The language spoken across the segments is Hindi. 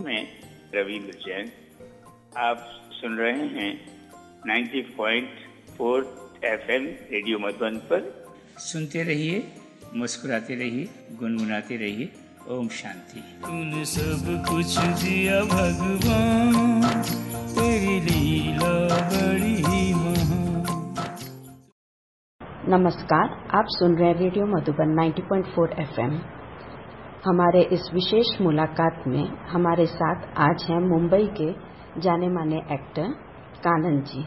में रविंद्र जैन आप सुन रहे हैं 90.4 एफएम रेडियो मधुबन पर। सुनते रहिए मुस्कुराते रहिए गुनगुनाते रहिए ओम शांति। तूने सब कुछ दिया भगवान तेरी लीला बड़ी ही नमस्कार आप सुन रहे हैं रेडियो मधुबन 90.4 एफएम। हमारे इस विशेष मुलाकात में हमारे साथ आज हैं मुंबई के जाने माने एक्टर कानन जी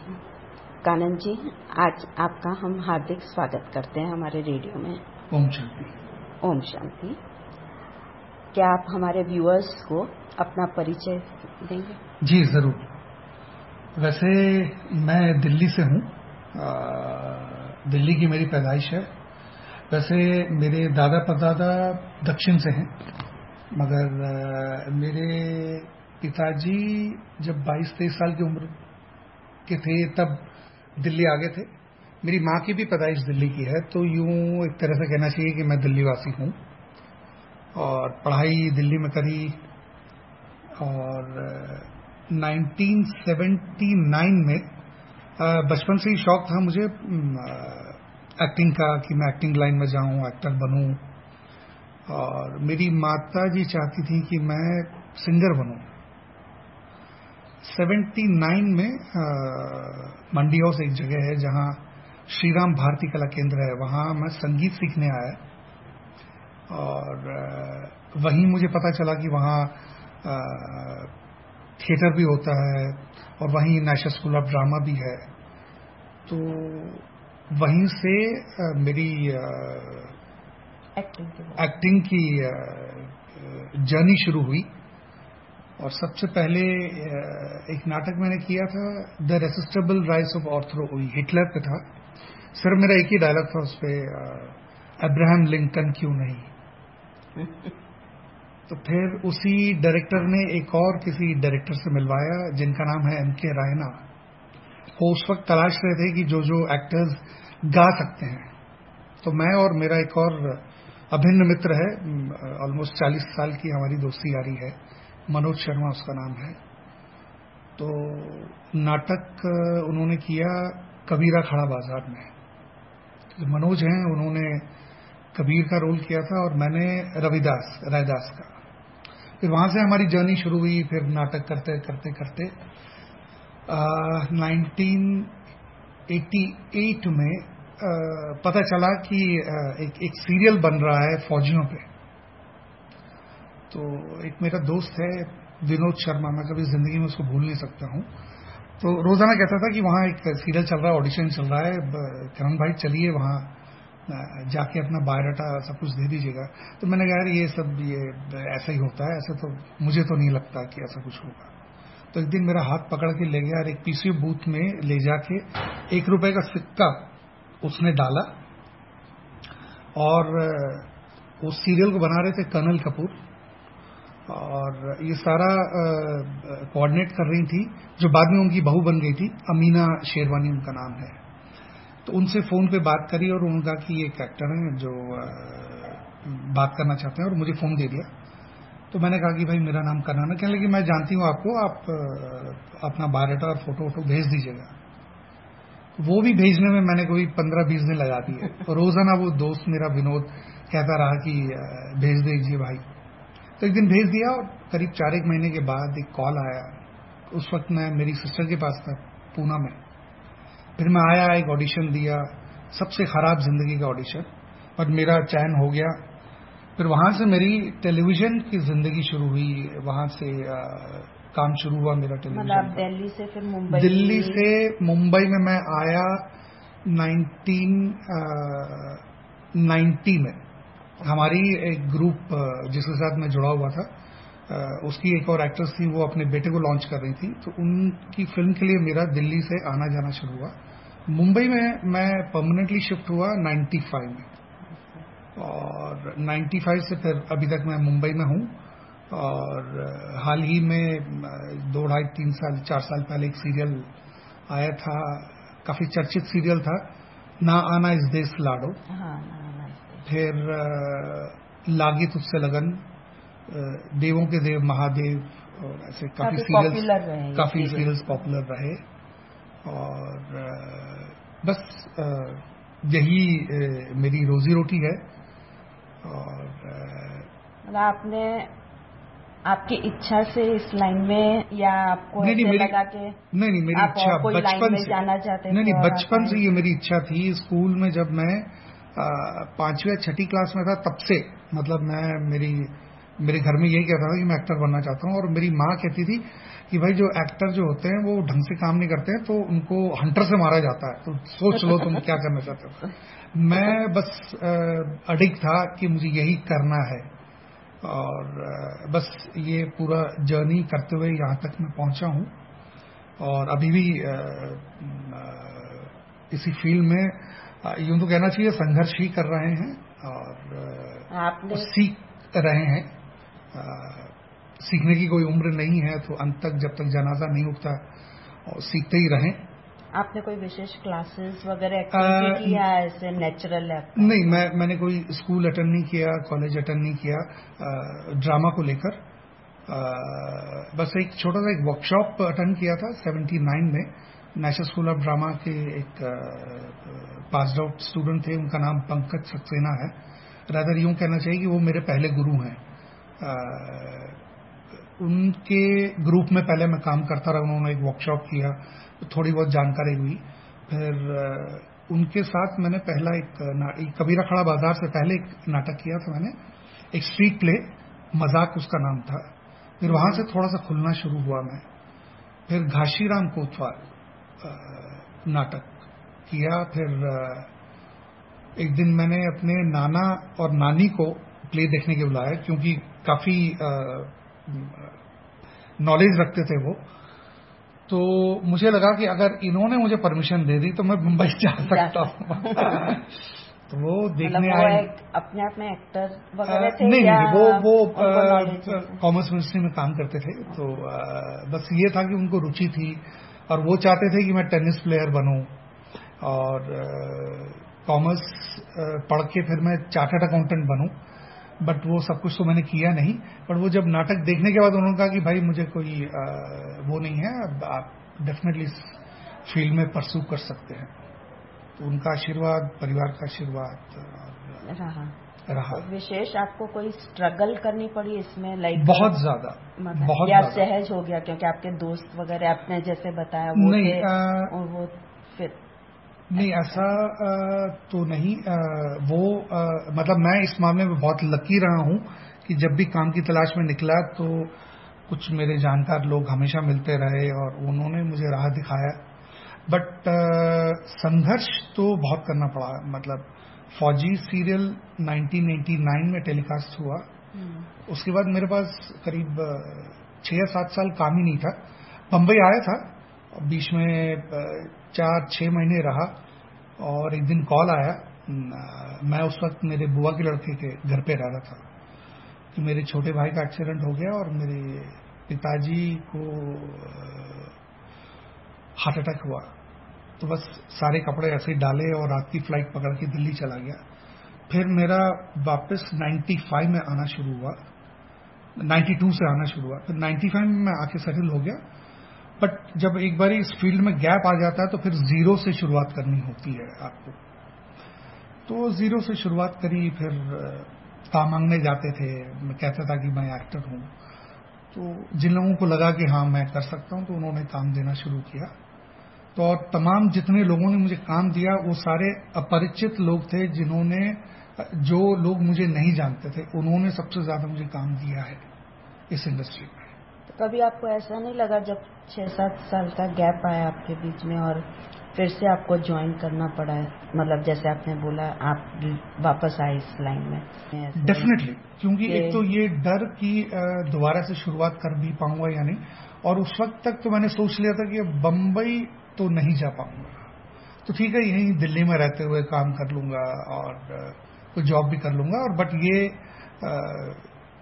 कानन जी आज आपका हम हार्दिक स्वागत करते हैं हमारे रेडियो में। ओम शांति। ओम शांति। क्या आप हमारे व्यूअर्स को अपना परिचय देंगे? जी ज़रूर। वैसे मैं दिल्ली से हूँ। दिल्ली की मेरी पैदाइश है। वैसे मेरे दादा परदादा दक्षिण से हैं मगर आ, मेरे पिताजी जब 22-23 साल की उम्र के थे तब दिल्ली आ गए थे। मेरी माँ की भी पैदाइश दिल्ली की है तो यूँ एक तरह से कहना चाहिए कि मैं दिल्ली वासी हूँ। और पढ़ाई दिल्ली में करी और 1979 में बचपन से ही शौक था मुझे एक्टिंग का कि मैं एक्टिंग लाइन में जाऊँ एक्टर बनूं। और मेरी माता जी चाहती थी कि मैं सिंगर बनूं। 79 में मंडी हाउस एक जगह है जहाँ श्रीराम भारती कला केंद्र है। वहाँ मैं संगीत सीखने आया। और वहीं मुझे पता चला कि वहाँ थिएटर भी होता है और वहीं नेशनल स्कूल ऑफ़ ड्रामा भी है। तो वहीं से मेरी एक्टिंग की जर्नी शुरू हुई। और सबसे पहले एक नाटक मैंने किया था the resistible rise of Arturo Hitler पे था। सिर्फ़ मेरा एक ही डायलॉग था उस पर अब्राहम लिंकन क्यों नहीं? तो फिर उसी डायरेक्टर ने एक और किसी डायरेक्टर से मिलवाया जिनका नाम है एम के रायना वो उस वक्त तलाश रहे थे कि जो जो एक्टर्स गा सकते हैं। तो मैं और मेरा एक और अभिन्न मित्र है ऑलमोस्ट 40 साल की हमारी दोस्ती यारी है। मनोज शर्मा उसका नाम है। तो नाटक उन्होंने किया कबीरा खड़ा बाज़ार में। तो मनोज हैं उन्होंने कबीर का रोल किया था और मैंने रविदास रायदास का। फिर वहाँ से हमारी जर्नी शुरू हुई फिर नाटक करते करते करते। नाइनटीन एट में आ, पता चला कि एक, एक सीरियल बन रहा है फौजियों पे। तो एक मेरा दोस्त है विनोद शर्मा मैं कभी ज़िंदगी में उसको भूल नहीं सकता हूँ। तो रोज़ाना कहता था कि वहाँ एक सीरियल चल रहा है ऑडिशन चल रहा है करण भाई चलिए वहाँ जाके अपना बायोडाटा सब कुछ दे दीजिएगा। तो मैंने कहा यार ये सब ये ऐसा ही होता है ऐसे तो मुझे तो नहीं लगता कि ऐसा कुछ होगा। तो एक दिन मेरा हाथ पकड़ के ले गया और एक पीसी बूथ में ले जाके एक रुपए का सिक्का उसने डाला और उस सीरियल को बना रहे थे कर्नल कपूर और ये सारा कोऑर्डिनेट कर रही थी जो बाद में उनकी बहू बन गई थी अमीना शेरवानी उनका नाम है। तो उनसे फ़ोन पे बात करी और उन्होंने कहा कि ये एक एक्टर हैं जो आ, बात करना चाहते हैं और मुझे फ़ोन दे दिया। तो मैंने कहा कि भाई मेरा नाम करना ना कहने लगी मैं जानती हूँ आपको आप अपना बायोडाटा और फ़ोटो वोटो भेज दीजिएगा। वो भी भेजने में मैंने कोई पंद्रह बीस दिन लगा दिए। रोज़ाना वो दोस्त मेरा विनोद कहता रहा कि भेज दीजिए भाई। तो एक दिन भेज दिया और करीब चार एक महीने के बाद एक कॉल आया। उस वक्त मैं मेरी सिस्टर के पास था पूना में। फिर मैं आया एक ऑडिशन दिया सबसे खराब ज़िंदगी का ऑडिशन। बट मेरा चयन हो गया। फिर वहाँ से मेरी टेलीविज़न की ज़िंदगी शुरू हुई वहाँ से काम शुरू हुआ मेरा टेलीविज़न मतलब दिल्ली से फिर मुंबई दिल्ली से मुंबई में मैं आया 1990 में। हमारी एक ग्रुप जिसके साथ मैं जुड़ा हुआ था उसकी एक और एक्ट्रेस थी वो अपने बेटे को लॉन्च कर रही थी। तो उनकी फ़िल्म के लिए मेरा दिल्ली से आना जाना शुरू हुआ। मुंबई में मैं परमानेंटली शिफ्ट हुआ 95 में। और 95 से फिर अभी तक मैं मुंबई में हूँ। और हाल ही में दो ढाई तीन साल चार साल पहले एक सीरियल आया था काफ़ी चर्चित सीरियल था ना आना इस देश लाडो। हाँ, फिर लागी तुझसे लगन देवों के देव महादेव और ऐसे काफ़ी सीरियल्स काफ़ी सीरियल्स पॉपुलर रहे। और बस यही मेरी रोजी रोटी है। और मतलब आपने आपकी इच्छा से इस लाइन में या आपको नहीं, नहीं, मेरी- लगा के नहीं नहीं मेरी इच्छा बचपन से। जाना चाहते नहीं नहीं बचपन से ये मेरी इच्छा थी। स्कूल में जब मैं पांचवी या छठी क्लास में था तब से मतलब मैं मेरी मेरे घर में यही कहता था कि मैं एक्टर बनना चाहता हूँ। और मेरी माँ कहती थी कि भाई जो एक्टर जो होते हैं वो ढंग से काम नहीं करते हैं तो उनको हंटर से मारा जाता है। तो सोच लो तुम क्या करना चाहते हो। मैं बस अडिग था कि मुझे यही करना है। और बस ये पूरा जर्नी करते हुए यहाँ तक मैं पहुँचा हूँ। और अभी भी इसी फ़ील्ड में यूँ तो कहना चाहिए संघर्ष ही कर रहे हैं और आपने सीख रहे हैं। सीखने की कोई उम्र नहीं है तो अंत तक जब तक जनाजा नहीं उठता और सीखते ही रहें। आपने कोई विशेष क्लासेस वगैरह अ, एक्टिविटी की ऐसे नेचुरल नहीं मैं मैंने कोई स्कूल अटेंड नहीं किया कॉलेज अटेंड नहीं किया अ, ड्रामा को लेकर। बस एक छोटा सा एक वर्कशॉप अटेंड किया था 79 में। नेशनल स्कूल ऑफ़ ड्रामा के एक पास आउट स्टूडेंट थे उनका नाम पंकज सक्सेना है। रादर यूँ कहना चाहिए कि वो मेरे पहले गुरु हैं। उनके ग्रुप में पहले मैं काम करता रहा उन्होंने एक वर्कशॉप किया थोड़ी बहुत जानकारी हुई। फिर उनके साथ मैंने पहला एक, एक कबीरा खड़ा बाज़ार से पहले एक नाटक किया था मैंने एक स्ट्रीट प्ले मज़ाक उसका नाम था। फिर वहाँ से थोड़ा सा खुलना शुरू हुआ मैं। फिर घाशीराम कोतवाल नाटक किया। फिर एक दिन मैंने अपने नाना और नानी को प्ले देखने के बुलाया क्योंकि काफ़ी नॉलेज रखते थे वो। तो मुझे लगा कि अगर इन्होंने मुझे परमिशन दे दी तो मैं मुंबई जा सकता हूँ। तो वो मतलब देखने वो आए। अपने आप में एक्टर वगैरह थे नहीं नहीं वो वो? कॉमर्स मिनिस्ट्री में काम करते थे। तो बस ये था कि उनको रुचि थी और वो चाहते थे कि मैं टेनिस प्लेयर बनूं और कॉमर्स पढ़ के फिर मैं चार्टर्ड अकाउंटेंट बनूं। बट वो सब कुछ तो मैंने किया नहीं। पर वो जब नाटक देखने के बाद उन्होंने कहा कि भाई मुझे कोई अ, वो नहीं है आप डेफिनेटली इस फ़ील्ड में परसू कर सकते हैं। तो उनका आशीर्वाद परिवार का आशीर्वाद रहा। रहा। विशेष आपको कोई स्ट्रगल करनी पड़ी इसमें लाइक बहुत ज़्यादा मतलब बहुत या सहज हो गया? क्योंकि आपके दोस्त वगैरह आपने जैसे बताया वो नहीं, थे अ, और वो फिर नहीं ऐसा तो नहीं वो मतलब मैं इस मामले में बहुत लकी रहा हूँ कि जब भी काम की तलाश में निकला तो कुछ मेरे जानकार लोग हमेशा मिलते रहे और उन्होंने मुझे राह दिखाया। बट संघर्ष तो बहुत करना पड़ा। मतलब फौजी सीरियल 1989 में टेलीकास्ट हुआ। उसके बाद मेरे पास करीब छह या सात साल काम ही नहीं था। बम्बई आया था। बीच में चार, छह महीने रहा और एक दिन कॉल आया। मैं उस वक्त मेरे बुआ के लड़के के घर पे रह रहा था। कि मेरे छोटे भाई का एक्सीडेंट हो गया और मेरे पिताजी को हार्ट अटैक हुआ। तो बस सारे कपड़े ऐसे ही डाले और रात की फ़्लाइट पकड़ के दिल्ली चला गया। फिर मेरा वापस 95 में आना शुरू हुआ। 92 से आना शुरू हुआ। फिर 95 में मैं आके सेटल हो गया। बट जब एक बार इस फ़ील्ड में गैप आ जाता है तो फिर ज़ीरो से शुरुआत करनी होती है आपको। तो ज़ीरो से शुरुआत करी, फिर काम मांगने जाते थे। मैं कहता था कि मैं एक्टर हूँ। तो जिन लोगों को लगा कि हाँ मैं कर सकता हूँ तो उन्होंने काम देना शुरू किया। तो और तमाम जितने लोगों ने मुझे काम दिया, वो सारे अपरिचित लोग थे जिन्होंने, जो लोग मुझे नहीं जानते थे, उन्होंने सबसे ज़्यादा मुझे काम दिया है इस इंडस्ट्री में। तो कभी आपको ऐसा नहीं लगा जब छह सात साल का गैप आया आपके बीच में और फिर से आपको ज्वाइन करना पड़ा है? मतलब जैसे आपने बोला, आप वापस आए इस लाइन में। डेफिनेटली क्योंकि एक तो ये डर कि दोबारा से शुरुआत कर भी पाऊँगा या नहीं, और उस वक्त तक तो मैंने सोच लिया था कि बम्बई तो नहीं जा पाऊँगा। तो ठीक है, यहीं दिल्ली में रहते हुए काम कर लूँगा और कोई जॉब भी कर लूँगा, और बट ये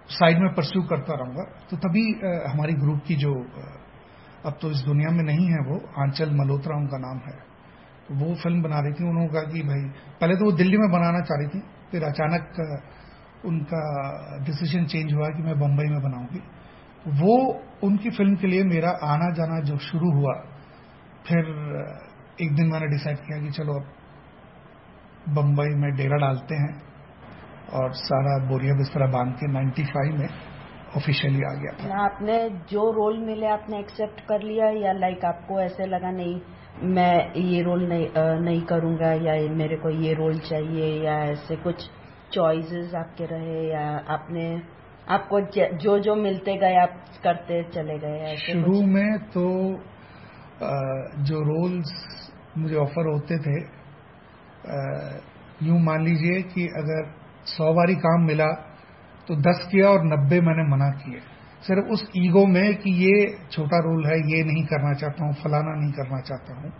साइड में परस्यू करता रहूँगा। तो तभी हमारी ग्रुप की जो अब तो इस दुनिया में नहीं है वो, आंचल मल्होत्रा उनका नाम है। तो वो फ़िल्म बना रही थी, उन्होंने कहा कि भाई, पहले तो वो दिल्ली में बनाना चाह रही थी, फिर अचानक उनका डिसीज़न चेंज हुआ कि मैं बम्बई में बनाऊँगी। वो उनकी फ़िल्म के लिए मेरा आना जाना जो शुरू हुआ, फिर एक दिन मैंने डिसाइड किया कि चलो, अब बम्बई में डेरा डालते हैं। और सारा बोरिया बिस्तरा बाँध के 95 में ऑफिशियली आ गया था। आपने जो रोल मिले आपने एक्सेप्ट कर लिया या लाइक आपको ऐसे लगा नहीं मैं ये रोल नहीं नहीं करूँगा या मेरे को ये रोल चाहिए या ऐसे कुछ चॉइसेस आपके रहे या आपने आपको जो जो मिलते गए आप करते चले गए शुरू में तो जो रोल्स मुझे ऑफ़र होते थे यूँ मान लीजिए कि अगर सौ बारी काम मिला तो दस किया और नब्बे मैंने मना किए। सिर्फ़ उस ईगो में कि ये छोटा रोल है, ये नहीं करना चाहता हूँ, फलाना नहीं करना चाहता हूँ।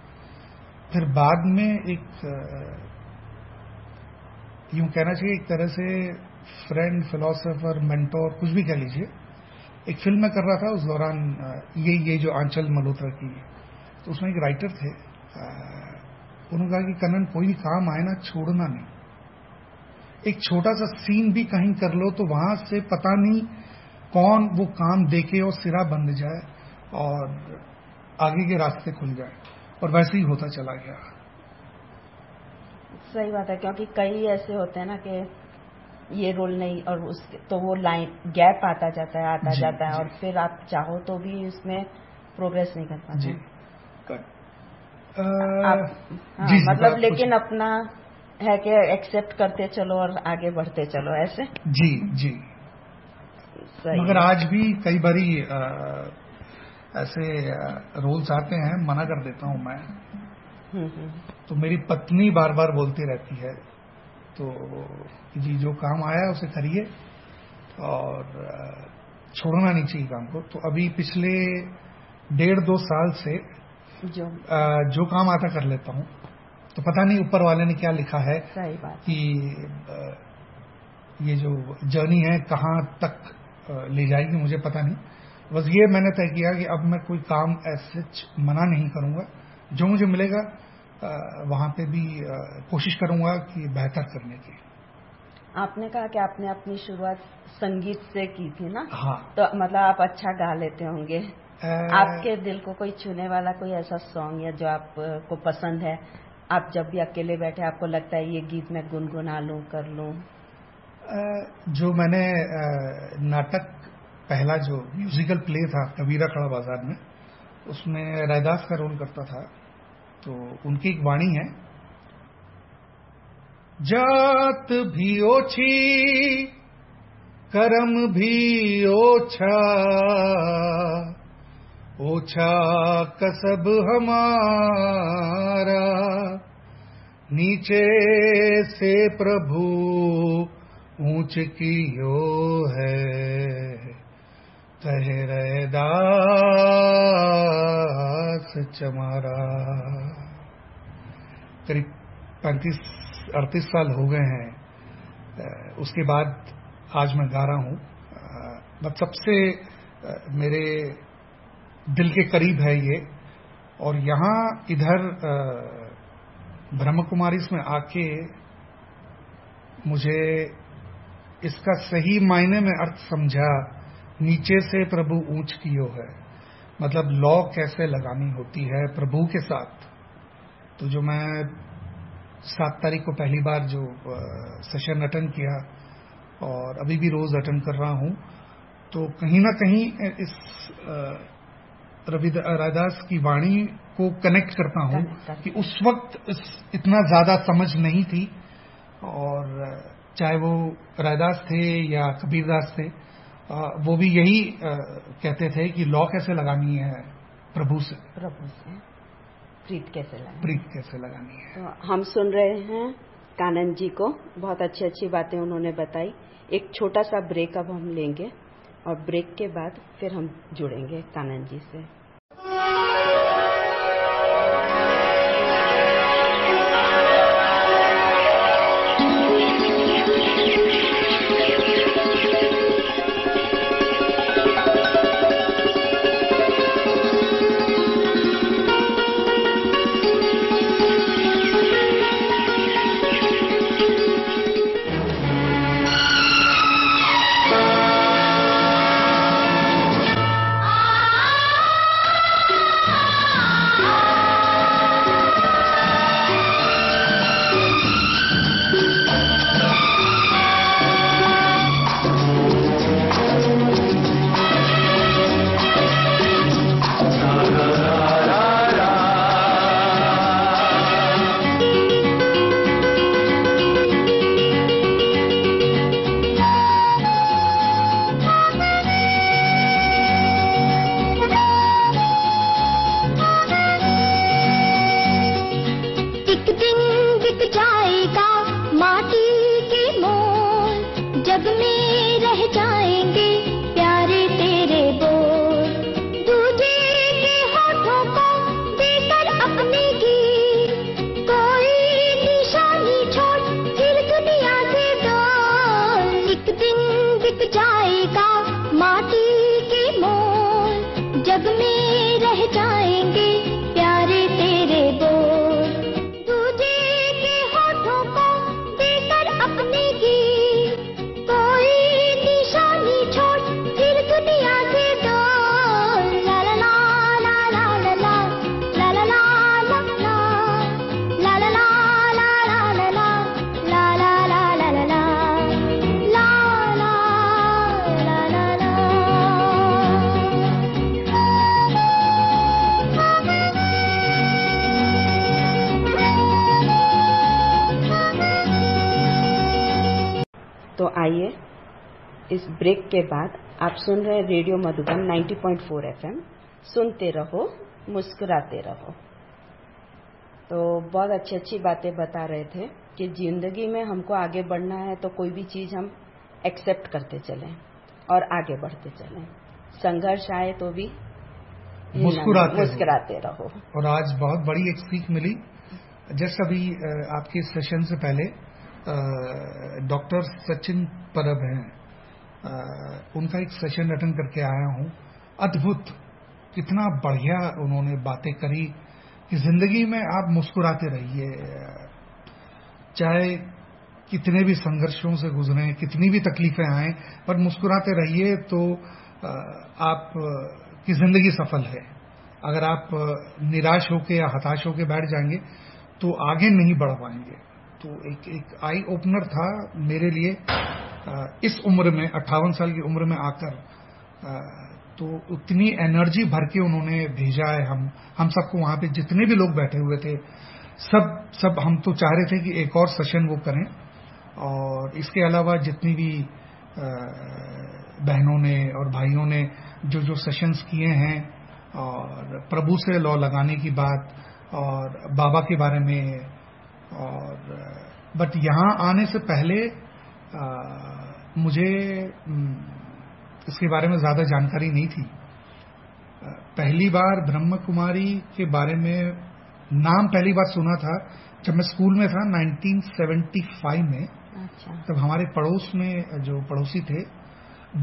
फिर बाद में एक यूँ कहना चाहिए, एक तरह से फ्रेंड फिलोसोफर मेंटोर कुछ भी कह लीजिए, एक फ़िल्म में कर रहा था उस दौरान ये ये जो आंचल मल्होत्रा की तो उसमें एक राइटर थे उन्होंने कहा कि कन्नन, कोई भी काम आए ना, छोड़ना नहीं। एक छोटा सा सीन भी कहीं कर लो तो वहाँ से पता नहीं कौन वो काम देखे और सिरा बंध जाए और आगे के रास्ते खुल जाए। और वैसे ही होता चला गया। सही बात है क्योंकि कई ऐसे होते हैं ना कि ये रोल नहीं और उस तो वो लाइन गैप आता जाता है आता जी, जाता है और फिर आप चाहो तो भी उसमें प्रोग्रेस नहीं कर पाते। जी। अ, आप हाँ, जी, मतलब लेकिन अपना है कि एक्सेप्ट करते चलो और आगे बढ़ते चलो ऐसे? जी जी। मगर आज भी कई बारी ऐसे रोल्स आते हैं मना कर देता हूँ मैं। हम्म, हम्म। तो मेरी पत्नी बार बार बोलती रहती है तो जी जो काम आया उसे करिए और छोड़ना नहीं चाहिए काम को। तो अभी पिछले डेढ़ दो साल से जो अ, जो काम आता कर लेता हूँ। तो पता नहीं ऊपर वाले ने क्या लिखा है सही बात। कि ये जो जर्नी है कहाँ तक ले जाएगी मुझे पता नहीं। बस ये मैंने तय किया कि अब मैं कोई काम ऐसे मना नहीं करूँगा। जो मुझे मिलेगा वहाँ पे भी कोशिश करूँगा कि बेहतर करने की। आपने कहा कि आपने अपनी शुरुआत संगीत से की थी ना? हाँ। तो मतलब आप अच्छा गा लेते होंगे। आपके दिल को कोई छूने वाला कोई ऐसा सॉन्ग या जो आपको पसंद है आप जब भी अकेले बैठे, आपको लगता है ये गीत मैं गुनगुना लूँ, कर लूँ? जो मैंने नाटक, पहला जो म्यूजिकल प्ले था, कबीरा खड़ा बाज़ार में, उसमें रैदास का रोल करता था। तो उनकी एक वाणी है, जात भी ओछी, करम भी ओछा ओछा कसब हमारा नीचे से प्रभु ऊंच की यो है। कह रहे दास चमारा। करीब पैंतीस अड़तीस साल हो गए हैं। उसके बाद आज मैं गा रहा हूँ। बस सबसे मेरे दिल के करीब है ये। और यहाँ इधर अ, ब्रह्म कुमारी में आके मुझे इसका सही मायने में अर्थ समझा, नीचे से प्रभु ऊंच कियो है। मतलब लॉ कैसे लगानी होती है प्रभु के साथ? तो जो मैं सात तारीख को पहली बार जो सेशन अटेंड किया और अभी भी रोज अटेंड कर रहा हूँ तो कहीं ना कहीं इस रवि रायदास की वाणी को कनेक्ट करता हूँ कि उस वक्त इतना ज़्यादा समझ नहीं थी और चाहे वो रायदास थे या कबीरदास थे वो भी यही कहते थे कि लॉ कैसे लगानी है प्रभु से? प्रभु से। प्रीत कैसे लगा प्रीत कैसे लगानी है? तो हम सुन रहे हैं कानन जी को। बहुत अच्छी अच्छी बातें उन्होंने बताई। एक छोटा सा ब्रेक अब हम लेंगे। और ब्रेक के बाद फिर हम जुड़ेंगे कानन जी से। इस ब्रेक के बाद आप सुन रहे हैं रेडियो मधुबन 90.4 एफएम। सुनते रहो मुस्कुराते रहो। तो बहुत अच्छी अच्छी बातें बता रहे थे कि ज़िंदगी में हमको आगे बढ़ना है तो कोई भी चीज़ हम एक्सेप्ट करते चलें और आगे बढ़ते चलें। संघर्ष आए तो भी मुस्कुराते रहो। मुस्कुराते रहो। और आज बहुत बड़ी एक सीख मिली। जस्ट अभी आपके सेशन से पहले डॉक्टर सचिन परब हैं। उनका एक सेशन अटेंड करके आया हूँ। अद्भुत! कितना बढ़िया उन्होंने बातें करी। कि ज़िंदगी में आप मुस्कुराते रहिए। चाहे कितने भी संघर्षों से गुजरे, कितनी भी तकलीफें आए, पर मुस्कुराते रहिए तो आप, की ज़िंदगी सफल है। अगर आप निराश होके या हताश होके बैठ जाएँगे तो आगे नहीं बढ़ पाएँगे। तो एक एक आई ओपनर था मेरे लिए। इस उम्र में अट्ठावन साल की उम्र में आकर तो उतनी एनर्जी भर के उन्होंने भेजा है हम हम सबको वहाँ पे जितने भी लोग बैठे हुए थे सब सब हम तो चाह रहे थे कि एक और सेशन वो करें। और इसके अलावा जितनी भी बहनों ने और भाइयों ने जो जो सेशंस किए हैं और प्रभु से लॉ लगाने की बात और बाबा के बारे में और बट यहाँ आने से पहले अ, मुझे इसके बारे में ज़्यादा जानकारी नहीं थी। पहली बार ब्रह्म कुमारी के बारे में नाम पहली बार सुना था जब मैं स्कूल में था 1975 में। अच्छा। तब हमारे पड़ोस में जो पड़ोसी थे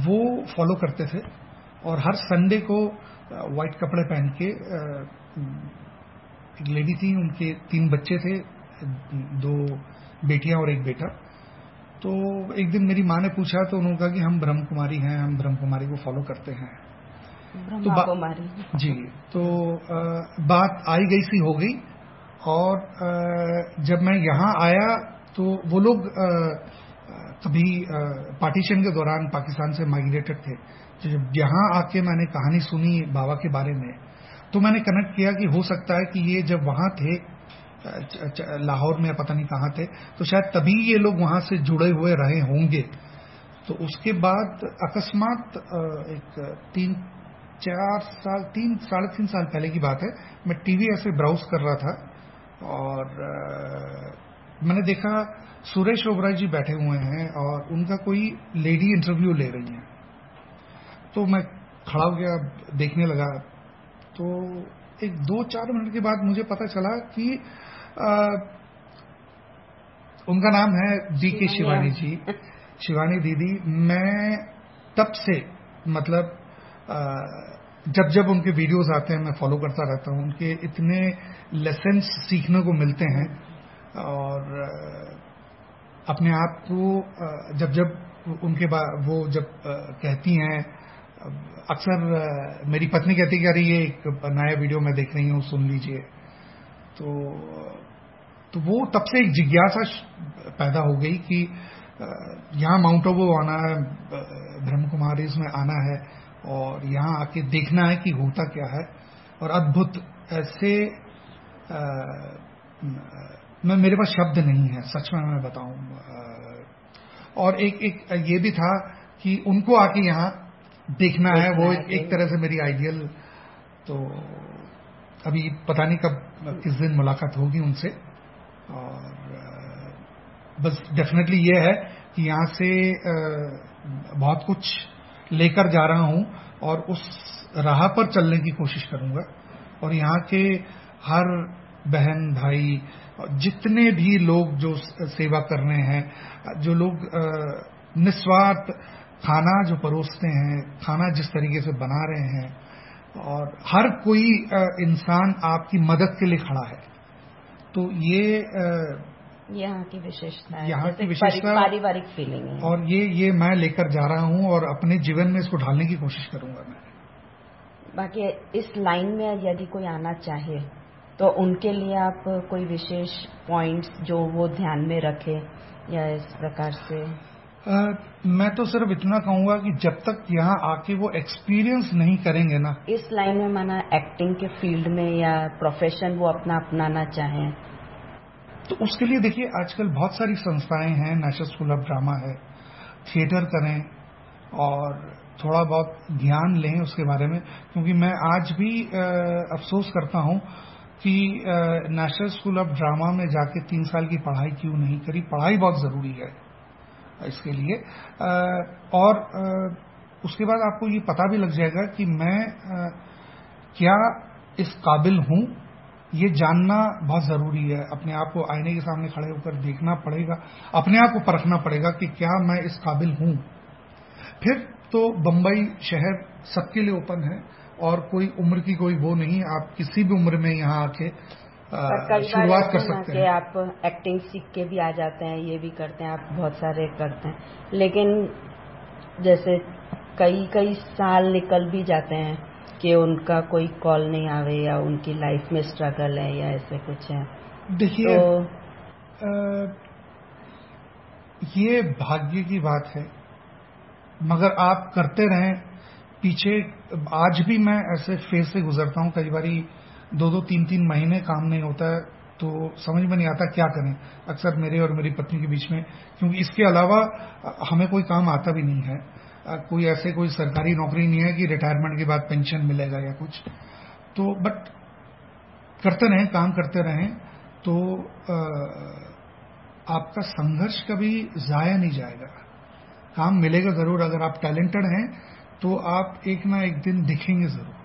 वो फॉलो करते थे और हर संडे को व्हाइट कपड़े पहन के एक लेडी थी उनके तीन बच्चे थे दो बेटियाँ और एक बेटा। तो एक दिन मेरी माँ ने पूछा तो उन्होंने कहा कि हम ब्रह्म कुमारी हैं हम ब्रह्म कुमारी को फॉलो करते हैं। तो बा- कुमारी जी तो अ, बात आई गई सी हो गई और अ, जब मैं यहाँ आया तो वो लोग कभी पार्टीशन के दौरान पाकिस्तान से माइग्रेटेड थे। तो जब यहाँ आके मैंने कहानी सुनी बाबा के बारे में तो मैंने कनेक्ट किया कि हो सकता है कि ये जब वहाँ थे लाहौर में पता नहीं कहाँ थे तो शायद तभी ये लोग वहाँ से जुड़े हुए रहे होंगे। तो उसके बाद अकस्मात एक तीन, चार साल, तीन, साढ़े तीन साल पहले की बात है, मैं टीवी ऐसे ब्राउज कर रहा था और मैंने देखा सुरेश ओबराय जी बैठे हुए हैं और उनका कोई लेडी इंटरव्यू ले रही है। तो मैं खड़ा हो गया, देखने लगा। तो एक दो चार मिनट के बाद मुझे पता चला कि अ, उनका नाम है डी के शिवानी जी। शिवानी दीदी मैं तब से मतलब अ, जब जब उनके वीडियोस आते हैं मैं फॉलो करता रहता हूँ उनके इतने लेसन्स सीखने को मिलते हैं और अपने आप को जब जब उनके वो जब कहती हैं अक्सर मेरी पत्नी कहती कि अरे ये एक नया वीडियो मैं देख रही हूँ सुन लीजिए। तो तो वो तब से एक जिज्ञासा पैदा हो गई कि यहाँ माउंट आबू आना है ब्रह्म कुमारी में आना है और यहाँ आके देखना है कि होता क्या है। और अद्भुत ऐसे अ, मैं मेरे पास शब्द नहीं है सच में मैं बताऊँ और एक एक ये भी था कि उनको आके यहाँ देखना है वो एक, तरह से मेरी आइडियल तो अभी पता नहीं कब किस दिन मुलाकात होगी उनसे। और बस डेफिनेटली ये है कि यहाँ से बहुत कुछ लेकर जा रहा हूँ और उस राह पर चलने की कोशिश करूँगा। और यहाँ के हर बहन भाई जितने भी लोग जो सेवा कर रहे हैं जो लोग निस्वार्थ खाना जो परोसते हैं खाना जिस तरीके से बना रहे हैं और हर कोई इंसान आपकी मदद के लिए खड़ा है। तो ये यहाँ की विशेषता यहाँ की विशेषता- पारिवारिक फीलिंग है। और ये ये मैं लेकर जा रहा हूँ और अपने जीवन में इसको ढालने की कोशिश करूँगा मैं। बाकी इस लाइन में यदि कोई आना चाहे तो उनके लिए आप कोई विशेष पॉइंट्स जो वो ध्यान में रखे या इस प्रकार से अ, मैं तो सिर्फ़ इतना कहूँगा कि जब तक यहाँ आके वो एक्सपीरियंस नहीं करेंगे ना। इस लाइन में माना एक्टिंग के फ़ील्ड में या प्रोफेशन वो अपना अपनाना चाहें। तो उसके लिए देखिए आजकल बहुत सारी संस्थाएँ हैं नेशनल स्कूल ऑफ़ ड्रामा है। थिएटर करें और थोड़ा बहुत ज्ञान लें उसके बारे में क्योंकि मैं आज भी आ, अफसोस करता हूँ कि नेशनल स्कूल ऑफ़ ड्रामा में जाके तीन साल की पढ़ाई क्यों नहीं करी? पढ़ाई बहुत ज़रूरी है। इसके लिए। और उसके बाद आपको ये पता भी लग जाएगा कि मैं क्या इस काबिल हूँ, ये जानना बहुत ज़रूरी है। अपने आप को आईने के सामने खड़े होकर देखना पड़ेगा, अपने आप को परखना पड़ेगा कि क्या मैं इस काबिल हूँ। फिर तो बंबई शहर सबके लिए ओपन है, और कोई उम्र की कोई वो नहीं, आप किसी भी उम्र में यहाँ आके शुरुआत कर सकते हैं। आप एक्टिंग सीख के भी आ जाते हैं ये भी करते हैं आप बहुत सारे करते हैं। लेकिन जैसे कई कई साल निकल भी जाते हैं कि उनका कोई कॉल नहीं आवे या उनकी लाइफ में स्ट्रगल है या ऐसे कुछ है। देखिए तो, ये भाग्य की बात है। मगर आप करते रहें पीछे आज भी मैं ऐसे फ़ेज़ से गुजरता हूँ कई बारी दो दो तीन तीन महीने काम नहीं होता है तो समझ में नहीं आता क्या करें, अक्सर मेरे और मेरी पत्नी के बीच में। क्योंकि इसके अलावा हमें कोई काम आता भी नहीं है। कोई ऐसे कोई सरकारी नौकरी नहीं है कि रिटायरमेंट के बाद पेंशन मिलेगा या कुछ। तो बट करते रहें, काम करते रहें तो आपका संघर्ष कभी जाया नहीं जाएगा। काम मिलेगा ज़रूर, अगर आप टैलेंटेड हैं तो आप एक ना एक दिन दिखेंगे ज़रूर।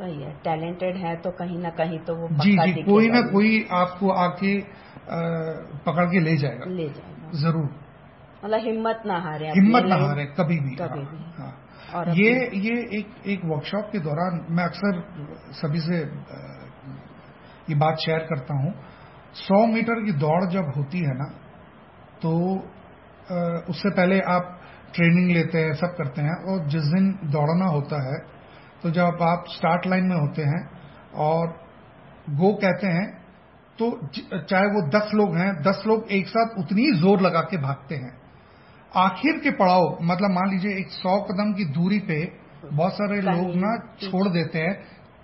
सही है टैलेंटेड है तो कहीं ना कहीं तो वो जी जी कोई ना कोई आपको आके पकड़ के ले जाएगा। ले जाएगा। ज़रूर। मतलब हिम्मत ना हारे हिम्मत ना हारे कभी भी कभी भी। हाँ, हाँ। ये ये एक एक वर्कशॉप के दौरान मैं अक्सर सभी से ये बात शेयर करता हूँ। सौ मीटर की दौड़ जब होती है ना तो उससे पहले आप ट्रेनिंग लेते हैं सब करते हैं और जिस दिन दौड़ना होता है तो जब आप स्टार्ट लाइन में होते हैं और गो कहते हैं तो चाहे वो दस लोग हैं दस लोग एक साथ उतनी ही ज़ोर लगा के भागते हैं। आखिर के पड़ाव मतलब मान लीजिए एक सौ कदम की दूरी पे बहुत सारे लोग ना छोड़ देते हैं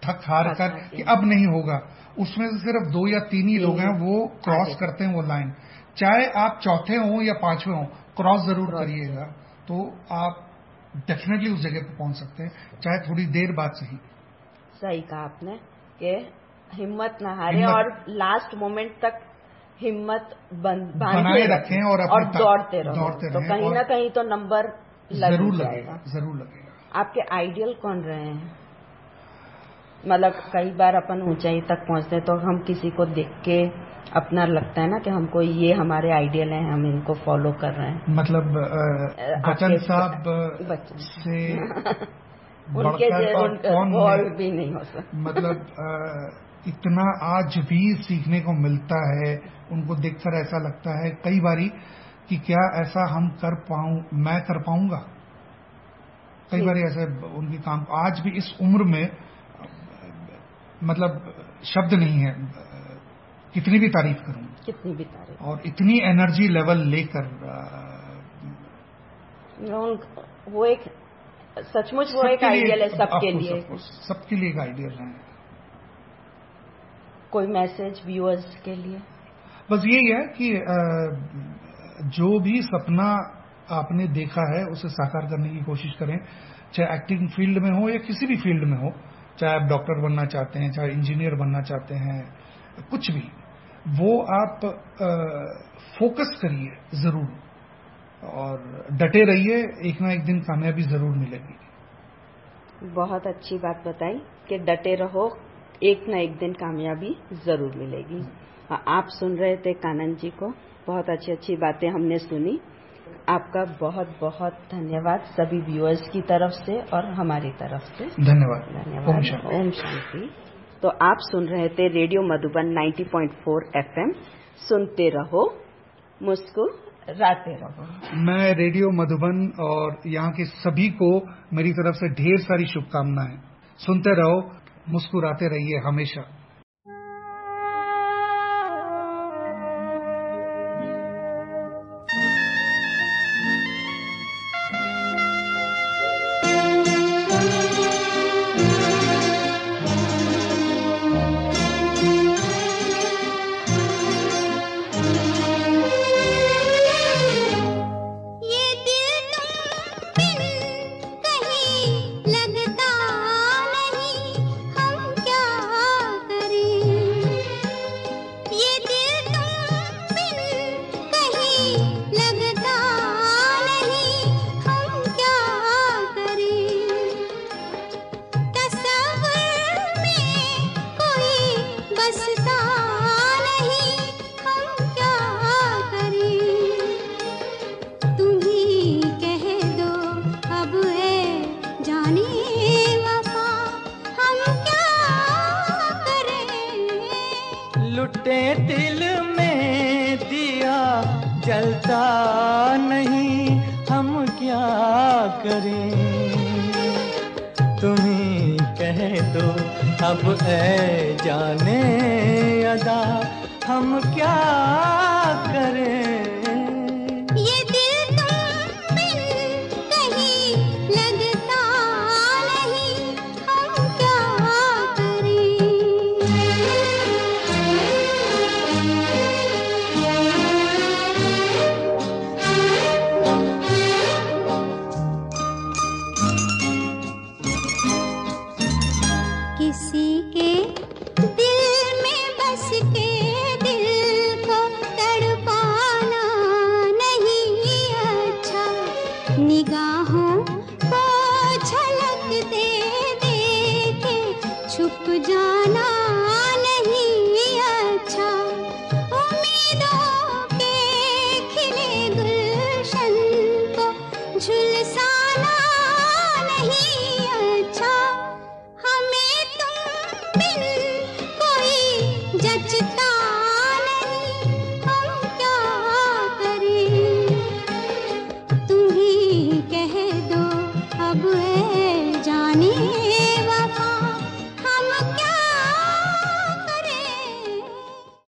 थक हार कर कि अब नहीं होगा। उसमें से सिर्फ़ दो या तीन ही लोग हैं वो क्रॉस करते हैं वो लाइन चाहे आप चौथे हों या पांचवे हों क्रॉस ज़रूर करिएगा। तो आप डेफिनेटली उस जगह पर पहुँच सकते हैं चाहे थोड़ी देर बाद सही। सही कहा आपने कि हिम्मत ना हारे और लास्ट मोमेंट तक हिम्मत बनाए रखें और, और दौड़ते रहो। दौड़ते तो कहीं ना कहीं तो नंबर ज़रूर लगेगा। ज़रूर लगेगा। आपके आइडियल कौन रहे हैं? मतलब कई बार अपन ऊंचाई तक पहुँचते हैं तो हम किसी को देख के अपना लगता है ना कि हमको ये हमारे आइडियल हैं हम इनको फॉलो कर रहे हैं। मतलब बच्चन साहब से उनके कौन भी नहीं हो सकता। मतलब इतना आज भी सीखने को मिलता है उनको देखकर ऐसा लगता है कई बारी कि क्या ऐसा हम कर पाऊँ मैं कर पाऊँगा? कई बार ऐसे उनकी काम आज भी इस उम्र में मतलब शब्द नहीं है। कितनी भी तारीफ़ करूँ। कितनी भी तारीफ़। और इतनी एनर्जी लेवल लेकर वो एक सचमुच वो एक आइडियल है सबके लिए। सबके लिए एक आइडियल है। कोई मैसेज व्यूअर्स के लिए? बस यही है कि जो भी सपना आपने देखा है उसे साकार करने की कोशिश करें। चाहे एक्टिंग फ़ील्ड में हो या किसी भी फ़ील्ड में हो चाहे आप डॉक्टर बनना चाहते हैं चाहे इंजीनियर बनना चाहते हैं कुछ भी। वो आप फोकस करिए ज़रूर और डटे रहिए एक ना एक दिन कामयाबी ज़रूर मिलेगी। बहुत अच्छी बात बताई कि डटे रहो एक न एक दिन कामयाबी ज़रूर मिलेगी। आप सुन रहे थे कानन जी को बहुत अच्छी अच्छी बातें हमने सुनी। आपका बहुत बहुत धन्यवाद सभी व्यूअर्स की तरफ़ से और हमारी तरफ़ से। धन्यवाद। धन्यवाद। ओम शांति। तो आप सुन रहे थे रेडियो मधुबन 90.4 एफएम। सुनते रहो, मुस्कुराते रहो। मैं रेडियो मधुबन और यहाँ के सभी को मेरी तरफ़ से ढेर सारी शुभकामनाएँ। सुनते रहो, मुस्कुराते रहिए हमेशा।